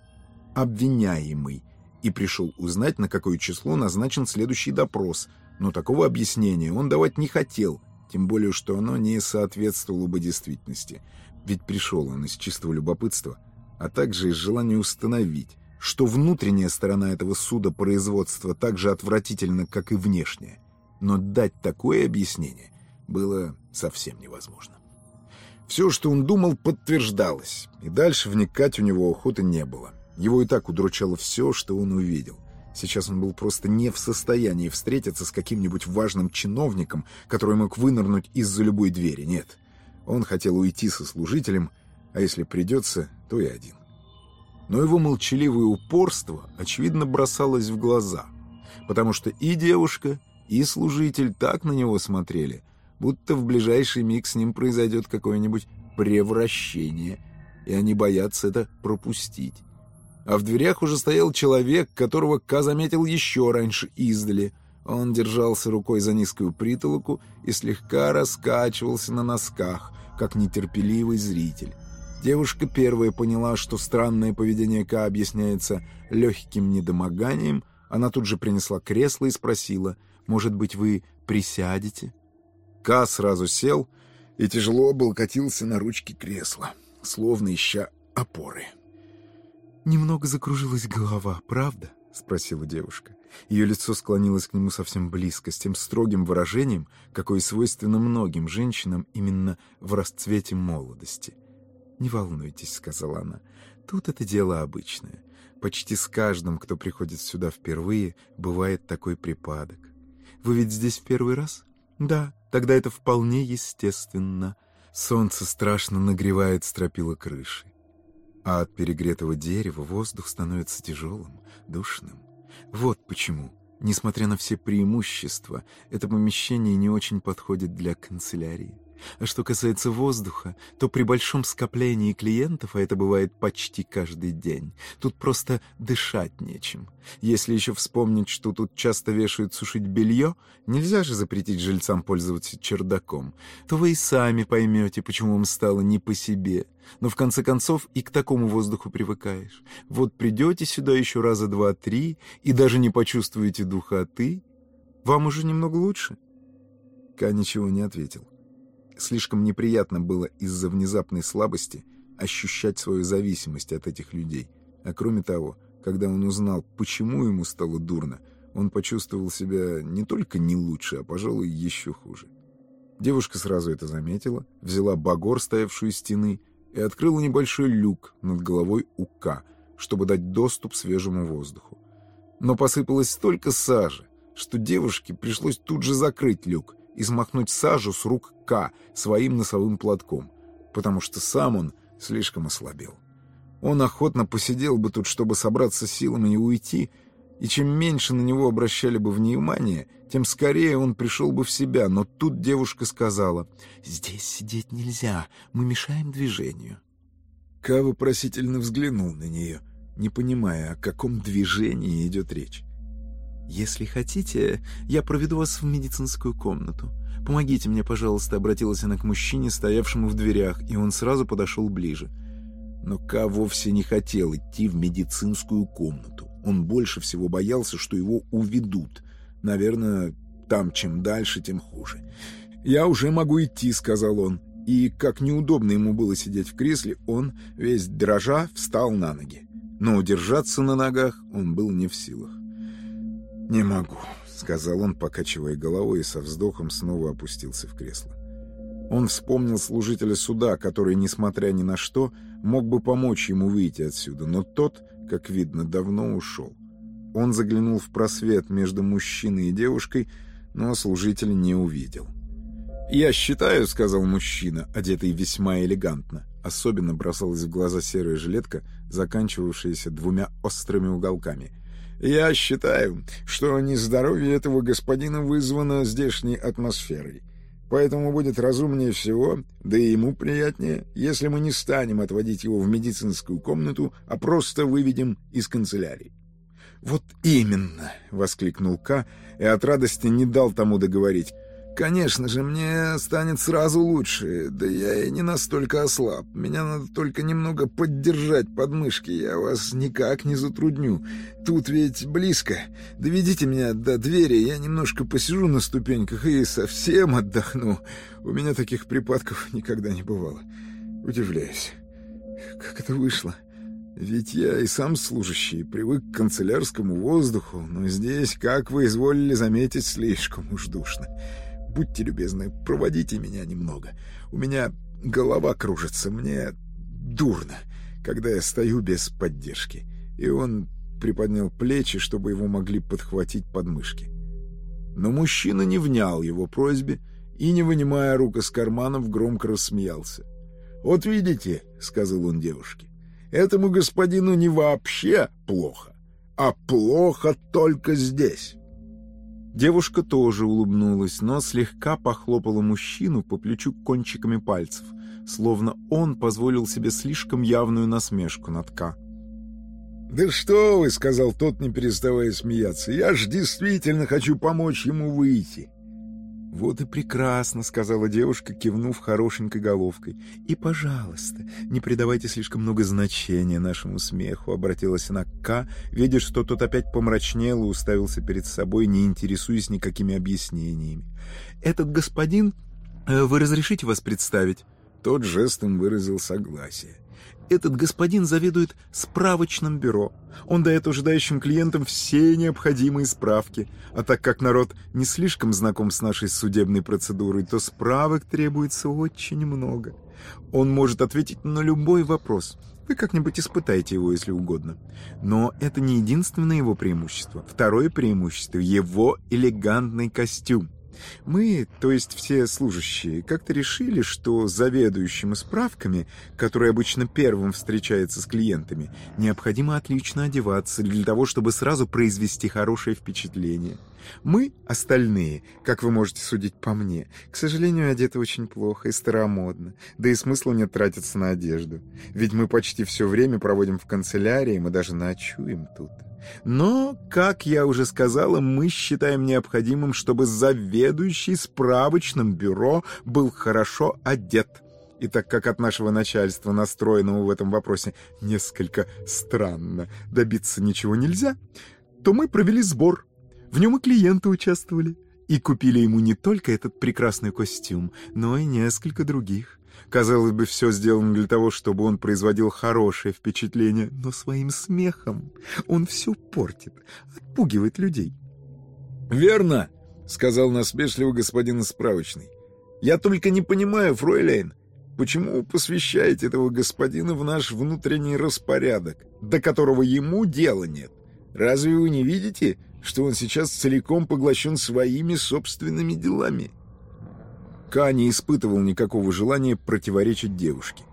обвиняемый, и пришел узнать, на какое число назначен следующий допрос. Но такого объяснения он давать не хотел, тем более, что оно не соответствовало бы действительности. Ведь пришел он из чистого любопытства, а также из желания установить, что внутренняя сторона этого суда производства так же отвратительна, как и внешняя. Но дать такое объяснение было совсем невозможно. Все, что он думал, подтверждалось, и дальше вникать у него охоты не было. Его и так удручало все, что он увидел. Сейчас он был просто не в состоянии встретиться с каким-нибудь важным чиновником, который мог вынырнуть из-за любой двери. Нет, он хотел уйти со служителем, а если придется, то и один но его молчаливое упорство, очевидно, бросалось в глаза, потому что и девушка, и служитель так на него смотрели, будто в ближайший миг с ним произойдет какое-нибудь превращение, и они боятся это пропустить. А в дверях уже стоял человек, которого Ка заметил еще раньше издали. Он держался рукой за низкую притолоку и слегка раскачивался на носках, как нетерпеливый зритель. Девушка первая поняла, что странное поведение Ка объясняется легким недомоганием. Она тут же принесла кресло и спросила, «Может быть, вы присядете?» Ка сразу сел и тяжело облокотился на ручки кресла, словно ища опоры. «Немного закружилась голова, правда?» — спросила девушка. Ее лицо склонилось к нему совсем близко, с тем строгим выражением, какое свойственно многим женщинам именно в расцвете молодости — «Не волнуйтесь», — сказала она. «Тут это дело обычное. Почти с каждым, кто приходит сюда впервые, бывает такой припадок. Вы ведь здесь в первый раз? Да, тогда это вполне естественно. Солнце страшно нагревает стропила крыши. А от перегретого дерева воздух становится тяжелым, душным. Вот почему, несмотря на все преимущества, это помещение не очень подходит для канцелярии. А что касается воздуха, то при большом скоплении клиентов, а это бывает почти каждый день, тут просто дышать нечем. Если еще вспомнить, что тут часто вешают сушить белье, нельзя же запретить жильцам пользоваться чердаком, то вы и сами поймете, почему вам стало не по себе. Но в конце концов и к такому воздуху привыкаешь. Вот придете сюда еще раза два-три и даже не почувствуете духоты. Вам уже немного лучше?» Ка ничего не ответил. Слишком неприятно было из-за внезапной слабости ощущать свою зависимость от этих людей. А кроме того, когда он узнал, почему ему стало дурно, он почувствовал себя не только не лучше, а, пожалуй, еще хуже. Девушка сразу это заметила, взяла багор, стоявшую стены, и открыла небольшой люк над головой у К, чтобы дать доступ свежему воздуху. Но посыпалось столько сажи, что девушке пришлось тут же закрыть люк и смахнуть сажу с рук К своим носовым платком, потому что сам он слишком ослабел. Он охотно посидел бы тут, чтобы собраться силами и уйти, и чем меньше на него обращали бы внимание, тем скорее он пришел бы в себя, но тут девушка сказала, «Здесь сидеть нельзя, мы мешаем движению». Ка вопросительно взглянул на нее, не понимая, о каком движении идет речь. «Если хотите, я проведу вас в медицинскую комнату. Помогите мне, пожалуйста», — обратилась она к мужчине, стоявшему в дверях, и он сразу подошел ближе. Но Ка вовсе не хотел идти в медицинскую комнату. Он больше всего боялся, что его уведут. Наверное, там чем дальше, тем хуже. «Я уже могу идти», — сказал он. И, как неудобно ему было сидеть в кресле, он, весь дрожа, встал на ноги. Но удержаться на ногах он был не в силах. «Не могу», — сказал он, покачивая головой, и со вздохом снова опустился в кресло. Он вспомнил служителя суда, который, несмотря ни на что, мог бы помочь ему выйти отсюда, но тот, как видно, давно ушел. Он заглянул в просвет между мужчиной и девушкой, но служителя не увидел. «Я считаю», — сказал мужчина, одетый весьма элегантно. Особенно бросалась в глаза серая жилетка, заканчивавшаяся двумя острыми уголками. «Я считаю, что нездоровье этого господина вызвано здешней атмосферой. Поэтому будет разумнее всего, да и ему приятнее, если мы не станем отводить его в медицинскую комнату, а просто выведем из канцелярии. «Вот именно!» — воскликнул К, и от радости не дал тому договорить. Конечно же, мне станет сразу лучше, да я и не настолько ослаб. Меня надо только немного поддержать подмышки, я вас никак не затрудню. Тут ведь близко. Доведите меня до двери, я немножко посижу на ступеньках и совсем отдохну. У меня таких припадков никогда не бывало. Удивляюсь, как это вышло. Ведь я и сам служащий, привык к канцелярскому воздуху, но здесь, как вы изволили заметить, слишком уж душно будьте любезны, проводите меня немного. У меня голова кружится, мне дурно, когда я стою без поддержки». И он приподнял плечи, чтобы его могли подхватить подмышки. Но мужчина не внял его просьбе и, не вынимая рук из карманов, громко рассмеялся. «Вот видите», — сказал он девушке, — «этому господину не вообще плохо, а плохо только здесь». Девушка тоже улыбнулась, но слегка похлопала мужчину по плечу кончиками пальцев, словно он позволил себе слишком явную насмешку над Ка. «Да что вы!» — сказал тот, не переставая смеяться. «Я ж действительно хочу помочь ему выйти. «Вот и прекрасно», — сказала девушка, кивнув хорошенькой головкой. «И, пожалуйста, не придавайте слишком много значения нашему смеху», — обратилась она к Ка, видя, что тот опять помрачнел и уставился перед собой, не интересуясь никакими объяснениями. «Этот господин... Э, вы разрешите вас представить?» Тот жестом выразил согласие. Этот господин заведует справочным бюро. Он дает ожидающим клиентам все необходимые справки. А так как народ не слишком знаком с нашей судебной процедурой, то справок требуется очень много. Он может ответить на любой вопрос. Вы как-нибудь испытайте его, если угодно. Но это не единственное его преимущество. Второе преимущество — его элегантный костюм. Мы, то есть все служащие, как-то решили, что заведующим справками, который обычно первым встречается с клиентами, необходимо отлично одеваться для того, чтобы сразу произвести хорошее впечатление. Мы, остальные, как вы можете судить по мне, к сожалению, одеты очень плохо и старомодно, да и смысла нет тратиться на одежду. Ведь мы почти все время проводим в канцелярии, мы даже ночуем тут. Но, как я уже сказала, мы считаем необходимым, чтобы заведующий справочным бюро был хорошо одет. И так как от нашего начальства, настроенного в этом вопросе несколько странно, добиться ничего нельзя, то мы провели сбор. В нем и клиенты участвовали. И купили ему не только этот прекрасный костюм, но и несколько других. Казалось бы, все сделано для того, чтобы он производил хорошее впечатление, но своим смехом он все портит, отпугивает людей. «Верно», — сказал насмешливо господин справочный. «Я только не понимаю, фройляйн, почему посвящаете этого господина в наш внутренний распорядок, до которого ему дела нет? Разве вы не видите, что он сейчас целиком поглощен своими собственными делами?» Ка не испытывал никакого желания противоречить девушке.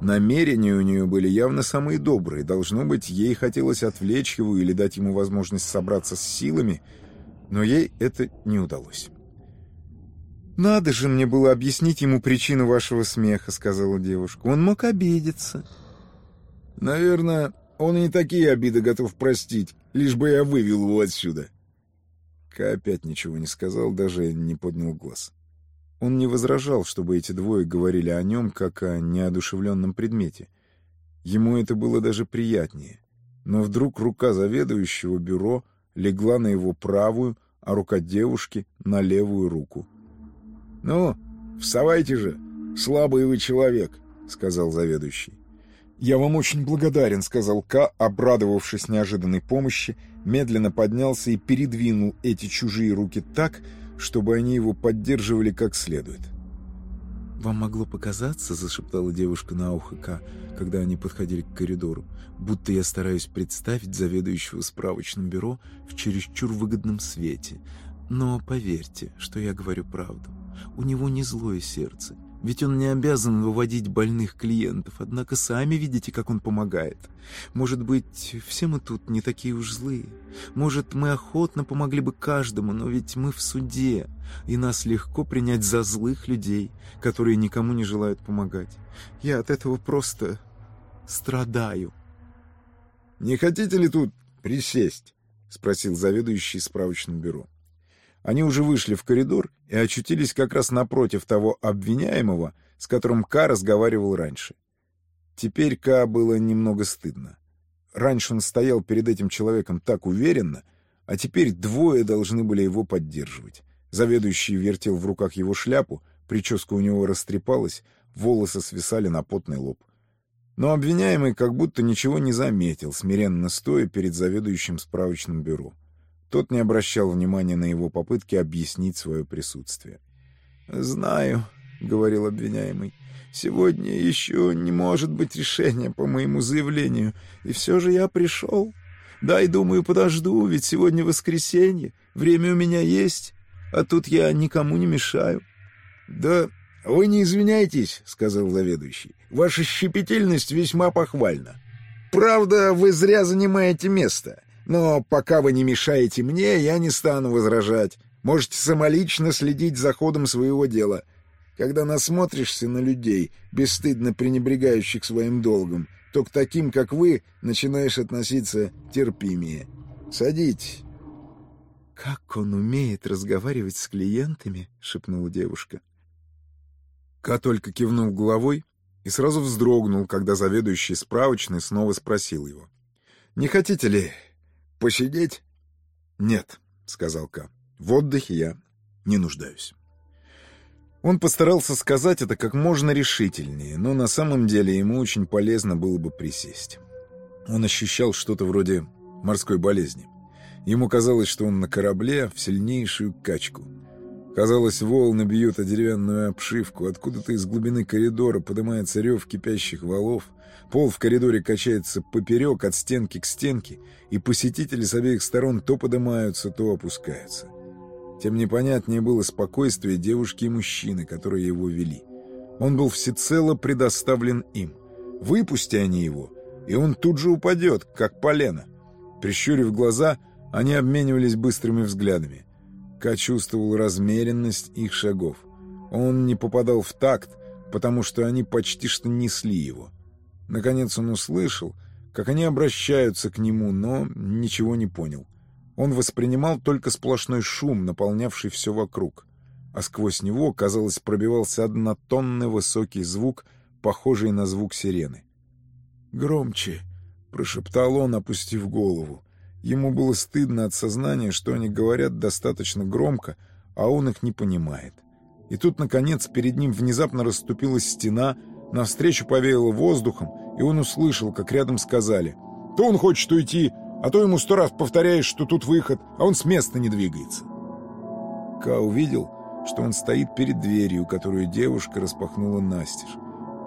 Намерения у нее были явно самые добрые. Должно быть, ей хотелось отвлечь его или дать ему возможность собраться с силами, но ей это не удалось. «Надо же мне было объяснить ему причину вашего смеха», — сказала девушка. «Он мог обидеться». «Наверное, он и такие обиды готов простить, лишь бы я вывел его отсюда». Ка опять ничего не сказал, даже не поднял глаз. Он не возражал, чтобы эти двое говорили о нем, как о неодушевленном предмете. Ему это было даже приятнее. Но вдруг рука заведующего бюро легла на его правую, а рука девушки — на левую руку. «Ну, вставайте же, слабый вы человек», — сказал заведующий. «Я вам очень благодарен», — сказал К, обрадовавшись неожиданной помощи, медленно поднялся и передвинул эти чужие руки так, чтобы они его поддерживали как следует. «Вам могло показаться», — зашептала девушка на ухо Ка, когда они подходили к коридору, «будто я стараюсь представить заведующего справочным бюро в чересчур выгодном свете. Но поверьте, что я говорю правду. У него не злое сердце, ведь он не обязан выводить больных клиентов, однако сами видите, как он помогает. Может быть, все мы тут не такие уж злые. Может, мы охотно помогли бы каждому, но ведь мы в суде, и нас легко принять за злых людей, которые никому не желают помогать. Я от этого просто страдаю. «Не хотите ли тут присесть?» — спросил заведующий справочным бюро. Они уже вышли в коридор и очутились как раз напротив того обвиняемого, с которым Ка разговаривал раньше. Теперь Ка было немного стыдно. Раньше он стоял перед этим человеком так уверенно, а теперь двое должны были его поддерживать. Заведующий вертел в руках его шляпу, прическа у него растрепалась, волосы свисали на потный лоб. Но обвиняемый как будто ничего не заметил, смиренно стоя перед заведующим справочным бюро. Тот не обращал внимания на его попытки объяснить свое присутствие. «Знаю», — говорил обвиняемый, — «сегодня еще не может быть решения по моему заявлению, и все же я пришел. Да, и думаю, подожду, ведь сегодня воскресенье, время у меня есть, а тут я никому не мешаю». «Да вы не извиняйтесь», — сказал заведующий, — «ваша щепетильность весьма похвальна. Правда, вы зря занимаете место». Но пока вы не мешаете мне, я не стану возражать. Можете самолично следить за ходом своего дела. Когда насмотришься на людей, бесстыдно пренебрегающих своим долгом, то к таким, как вы, начинаешь относиться терпимее. Садитесь». «Как он умеет разговаривать с клиентами?» — шепнула девушка. Ка только кивнул головой и сразу вздрогнул, когда заведующий справочной снова спросил его. «Не хотите ли Посидеть? Нет, сказал Ка. В отдыхе я не нуждаюсь. Он постарался сказать это как можно решительнее, но на самом деле ему очень полезно было бы присесть. Он ощущал что-то вроде морской болезни. Ему казалось, что он на корабле в сильнейшую качку. Казалось, волны бьют о деревянную обшивку, откуда-то из глубины коридора поднимается рев кипящих валов — Пол в коридоре качается поперек от стенки к стенке, и посетители с обеих сторон то поднимаются, то опускаются. Тем непонятнее было спокойствие девушки и мужчины, которые его вели. Он был всецело предоставлен им. Выпусти они его, и он тут же упадет, как полено. Прищурив глаза, они обменивались быстрыми взглядами. Ка чувствовал размеренность их шагов. Он не попадал в такт, потому что они почти что несли его. Наконец он услышал, как они обращаются к нему, но ничего не понял. Он воспринимал только сплошной шум, наполнявший все вокруг, а сквозь него, казалось, пробивался однотонный высокий звук, похожий на звук сирены. «Громче!» — прошептал он, опустив голову. Ему было стыдно от сознания, что они говорят достаточно громко, а он их не понимает. И тут, наконец, перед ним внезапно расступилась стена — Навстречу повеяло воздухом, и он услышал, как рядом сказали. «То он хочет уйти, а то ему сто раз повторяешь, что тут выход, а он с места не двигается». Ка увидел, что он стоит перед дверью, которую девушка распахнула настежь.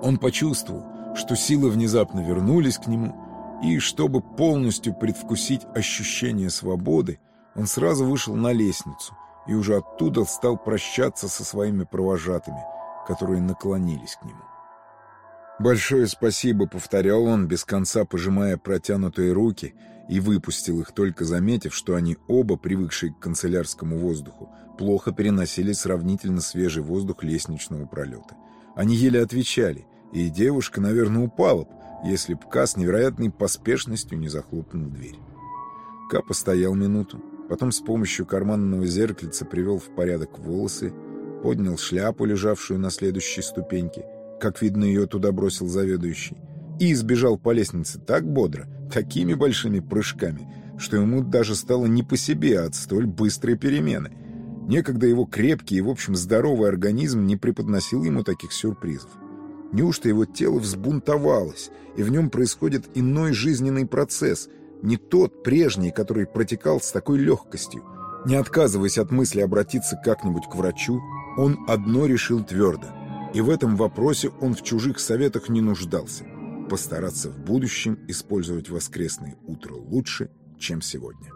Он почувствовал, что силы внезапно вернулись к нему, и, чтобы полностью предвкусить ощущение свободы, он сразу вышел на лестницу и уже оттуда стал прощаться со своими провожатыми, которые наклонились к нему. «Большое спасибо», — повторял он, без конца пожимая протянутые руки, и выпустил их, только заметив, что они оба, привыкшие к канцелярскому воздуху, плохо переносили сравнительно свежий воздух лестничного пролета. Они еле отвечали, и девушка, наверное, упала б, если б Ка с невероятной поспешностью не захлопнул дверь. Ка постоял минуту, потом с помощью карманного зеркальца привел в порядок волосы, поднял шляпу, лежавшую на следующей ступеньке, как видно, ее туда бросил заведующий, и избежал по лестнице так бодро, такими большими прыжками, что ему даже стало не по себе от столь быстрой перемены. Некогда его крепкий и, в общем, здоровый организм не преподносил ему таких сюрпризов. Неужто его тело взбунтовалось, и в нем происходит иной жизненный процесс, не тот прежний, который протекал с такой легкостью? Не отказываясь от мысли обратиться как-нибудь к врачу, он одно решил твердо. И в этом вопросе он в чужих советах не нуждался. Постараться в будущем использовать воскресное утро лучше, чем сегодня.